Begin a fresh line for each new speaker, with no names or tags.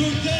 Good day.